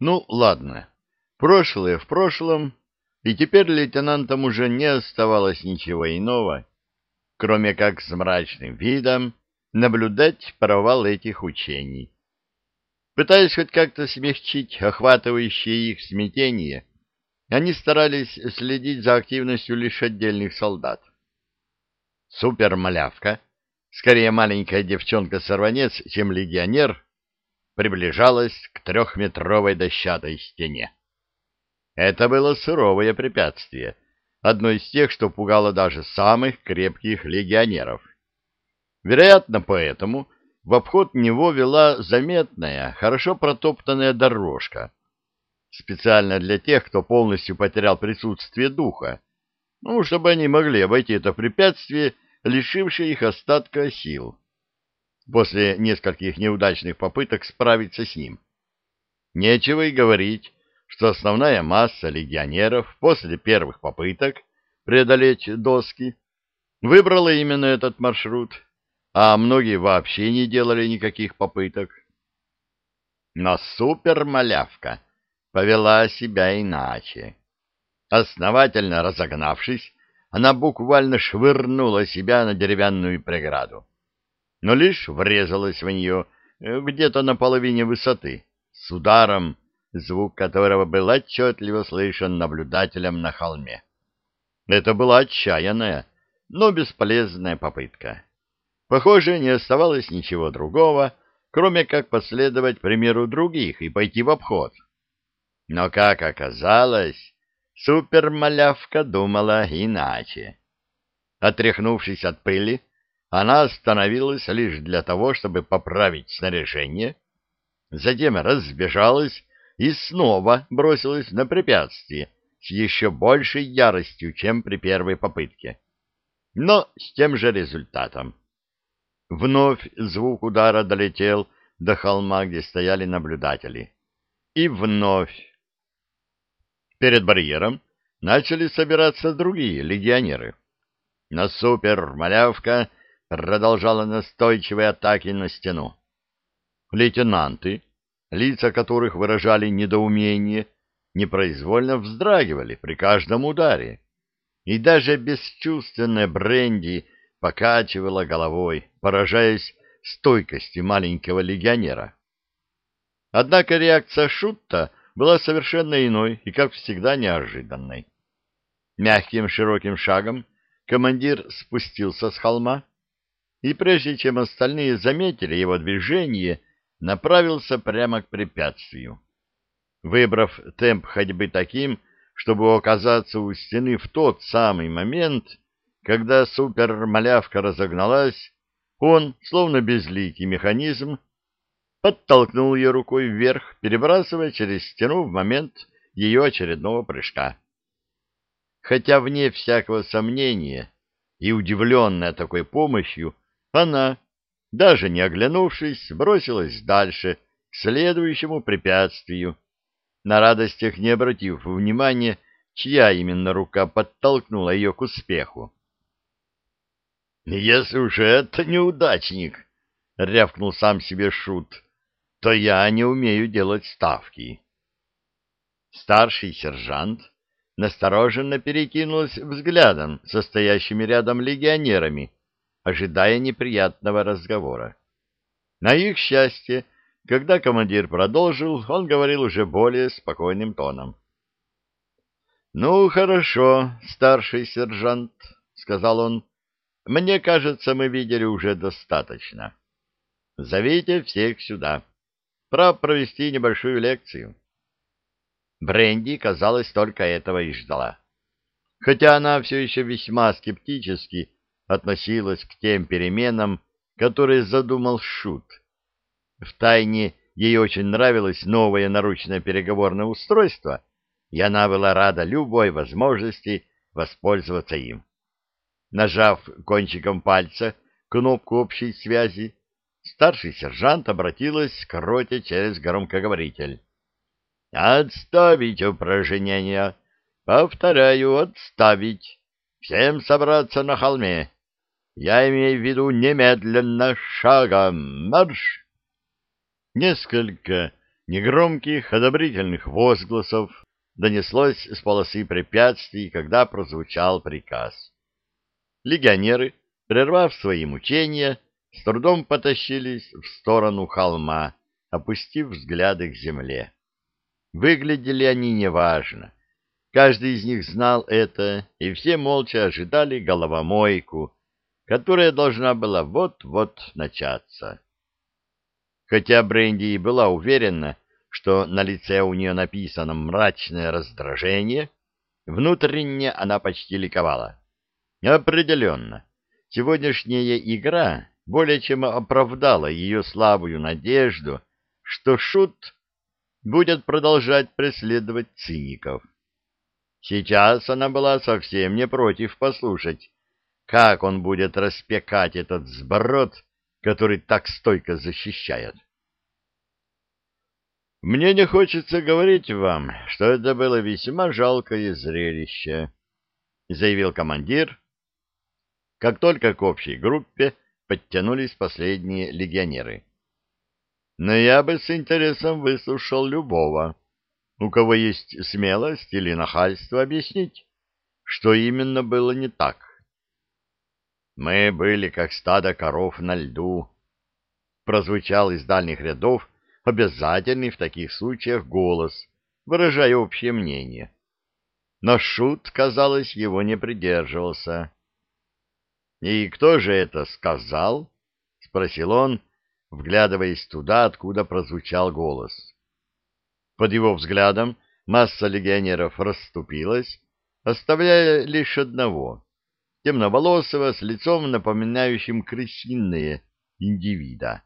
Ну, ладно. Прошлое в прошлом, и теперь лейтенантам уже не оставалось ничего иного, кроме как с мрачным видом наблюдать провал этих учений. Пытаясь хоть как-то смягчить охватывающее их смятение, они старались следить за активностью лишь отдельных солдат. Супермалявка, скорее маленькая девчонка-сорванец, чем легионер, приближалась к трехметровой дощатой стене. Это было суровое препятствие, одно из тех, что пугало даже самых крепких легионеров. Вероятно, поэтому в обход него вела заметная, хорошо протоптанная дорожка, специально для тех, кто полностью потерял присутствие духа, ну, чтобы они могли обойти это препятствие, лишившее их остатка сил, после нескольких неудачных попыток справиться с ним. Нечего и говорить, что основная масса легионеров после первых попыток преодолеть доски выбрала именно этот маршрут, а многие вообще не делали никаких попыток. Но супермалявка повела себя иначе. Основательно разогнавшись, она буквально швырнула себя на деревянную преграду, но лишь врезалась в нее э, где-то на половине высоты, с ударом, звук которого был отчетливо слышен наблюдателем на холме. Это была отчаянная, но бесполезная попытка. Похоже, не оставалось ничего другого, кроме как последовать примеру других и пойти в обход. Но, как оказалось, супермалявка думала иначе. Отряхнувшись от пыли, она остановилась лишь для того, чтобы поправить снаряжение, затем разбежалась и снова бросилась на препятствие с еще большей яростью, чем при первой попытке. Но с тем же результатом. Вновь звук удара долетел до холма, где стояли наблюдатели. И вновь Перед барьером начали собираться другие легионеры. Но супер-малявка продолжала настойчивые атаки на стену. Лейтенанты, лица которых выражали недоумение, непроизвольно вздрагивали при каждом ударе. И даже бесчувственная Бренди покачивала головой, поражаясь стойкости маленького легионера. Однако реакция Шутта была совершенно иной и, как всегда, неожиданной. Мягким широким шагом командир спустился с холма, и прежде чем остальные заметили его движение, направился прямо к препятствию. Выбрав темп ходьбы таким, чтобы оказаться у стены в тот самый момент, когда супермалявка разогналась, он, словно безликий механизм, подтолкнул ее рукой вверх, перебрасывая через стену в момент ее очередного прыжка. Хотя вне всякого сомнения и удивленная такой помощью, она, даже не оглянувшись, бросилась дальше к следующему препятствию, на радостях не обратив внимания, чья именно рука подтолкнула ее к успеху. «Если уж это неудачник!» — рявкнул сам себе Шут — то я не умею делать ставки. Старший сержант настороженно перекинулся взглядом состоящими рядом легионерами, ожидая неприятного разговора. На их счастье, когда командир продолжил, он говорил уже более спокойным тоном. — Ну, хорошо, старший сержант, — сказал он, — мне кажется, мы видели уже достаточно. Зовите всех сюда. — Пора провести небольшую лекцию. Бренди, казалось, только этого и ждала. Хотя она все еще весьма скептически относилась к тем переменам, которые задумал Шут. Втайне ей очень нравилось новое наручное переговорное устройство, и она была рада любой возможности воспользоваться им. Нажав кончиком пальца кнопку общей связи, старший сержант обратилась к роте через громкоговоритель. «Отставить упражнения! Повторяю, отставить! Всем собраться на холме! Я имею в виду немедленно шагом! Марш!» Несколько Негромких одобрительных возгласов донеслось с полосы препятствий, когда прозвучал приказ. Легионеры, прервав свои мучения, с трудом потащились в сторону холма, опустив взгляды к земле. Выглядели они неважно. Каждый из них знал это, и все молча ожидали головомойку, которая должна была вот-вот начаться. Хотя Бренди и была уверена, что на лице у нее написано мрачное раздражение, внутренне она почти ликовала. Определенно, сегодняшняя игра более чем оправдала ее слабую надежду, что Шут будет продолжать преследовать циников. Сейчас она была совсем не против послушать, как он будет распекать этот сброд, который так стойко защищает. Мне не хочется говорить вам, что это было весьма жалкое зрелище, заявил командир, как только к общей группе подтянулись последние легионеры. Но я бы с интересом выслушал любого, у кого есть смелость или нахальство объяснить, что именно было не так. Мы были как стадо коров на льду. Прозвучал из дальних рядов обязательный в таких случаях голос, выражая общее мнение. Но Шут, казалось, его не придерживался. «И кто же это сказал?» — спросил он, вглядываясь туда, откуда прозвучал голос. Под его взглядом масса легионеров расступилась, оставляя лишь одного темноволосого, с лицом напоминающим крысиные индивида.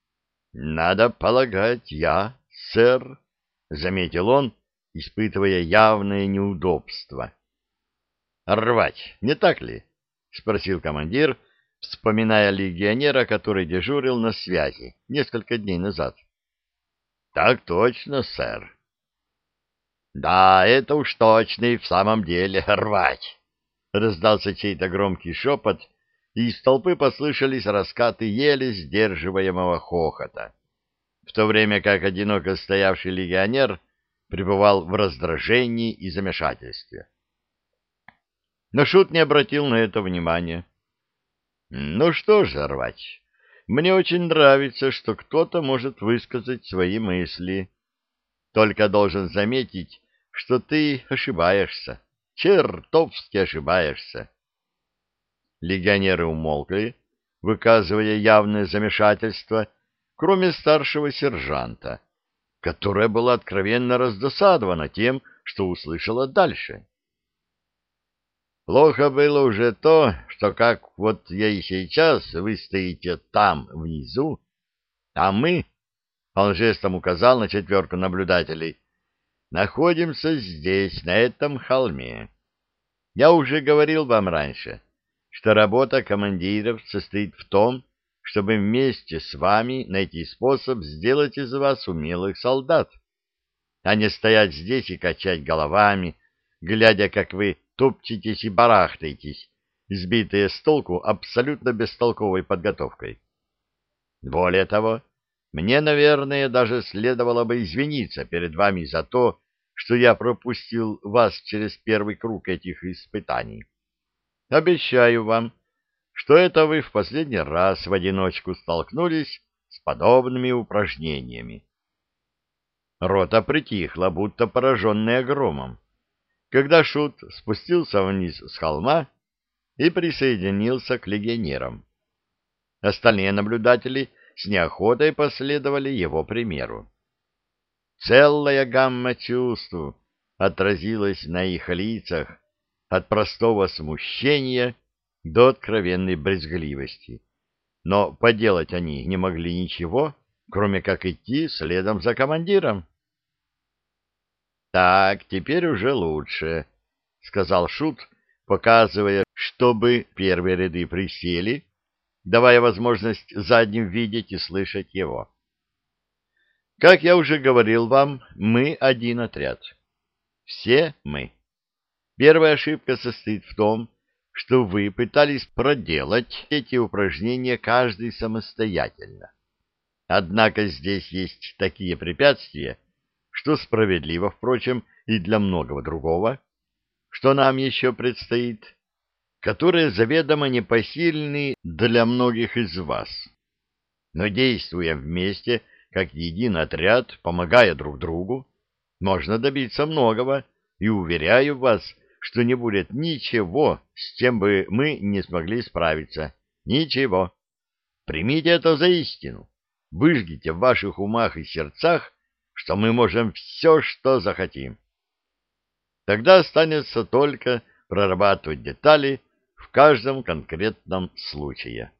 — Надо полагать, я, сэр, — заметил он, испытывая явное неудобство. — Рвать, не так ли? — спросил командир, вспоминая легионера, который дежурил на связи несколько дней назад. — Так точно, сэр. — Да, это уж точно и в самом деле рвать. Раздался чей-то громкий шепот, и из толпы послышались раскаты еле сдерживаемого хохота, в то время как одиноко стоявший легионер пребывал в раздражении и замешательстве. Но Шут не обратил на это внимания. «Ну что ж, рвач, мне очень нравится, что кто-то может высказать свои мысли. Только должен заметить, что ты ошибаешься чертовски ошибаешься. Легионеры умолкли, выказывая явное замешательство, кроме старшего сержанта, которая была откровенно раздосадована тем, что услышала дальше. Плохо было уже то, что как вот я и сейчас, вы стоите там, внизу, а мы, он жестом указал на четверку наблюдателей, находимся здесь, на этом холме. Я уже говорил вам раньше, что работа командиров состоит в том, чтобы вместе с вами найти способ сделать из вас умелых солдат, а не стоять здесь и качать головами, глядя, как вы топчетесь и барахтаетесь, сбитые с толку абсолютно бестолковой подготовкой. Более того, мне, наверное, даже следовало бы извиниться перед вами за то, что я пропустил вас через первый круг этих испытаний. Обещаю вам, что это вы в последний раз в одиночку столкнулись с подобными упражнениями. Рота притихла, будто пораженная громом, когда Шут спустился вниз с холма и присоединился к легионерам. Остальные наблюдатели с неохотой последовали его примеру. Целая гамма чувств отразилась на их лицах, от простого смущения до откровенной брезгливости. Но поделать они не могли ничего, кроме как идти следом за командиром. «Так, теперь уже лучше», — сказал Шут, показывая, чтобы первые ряды присели, давая возможность задним видеть и слышать его. Как я уже говорил вам, мы один отряд. Все мы. Первая ошибка состоит в том, что вы пытались проделать эти упражнения каждый самостоятельно. Однако здесь есть такие препятствия, что справедливо, впрочем, и для многого другого, что нам еще предстоит, которые заведомо непосильны для многих из вас. Но действуя вместе, как единый отряд, помогая друг другу, можно добиться многого, и уверяю вас, что не будет ничего, с чем бы мы не смогли справиться. Ничего. Примите это за истину. Выжгите в ваших умах и сердцах, что мы можем все, что захотим. Тогда останется только прорабатывать детали в каждом конкретном случае.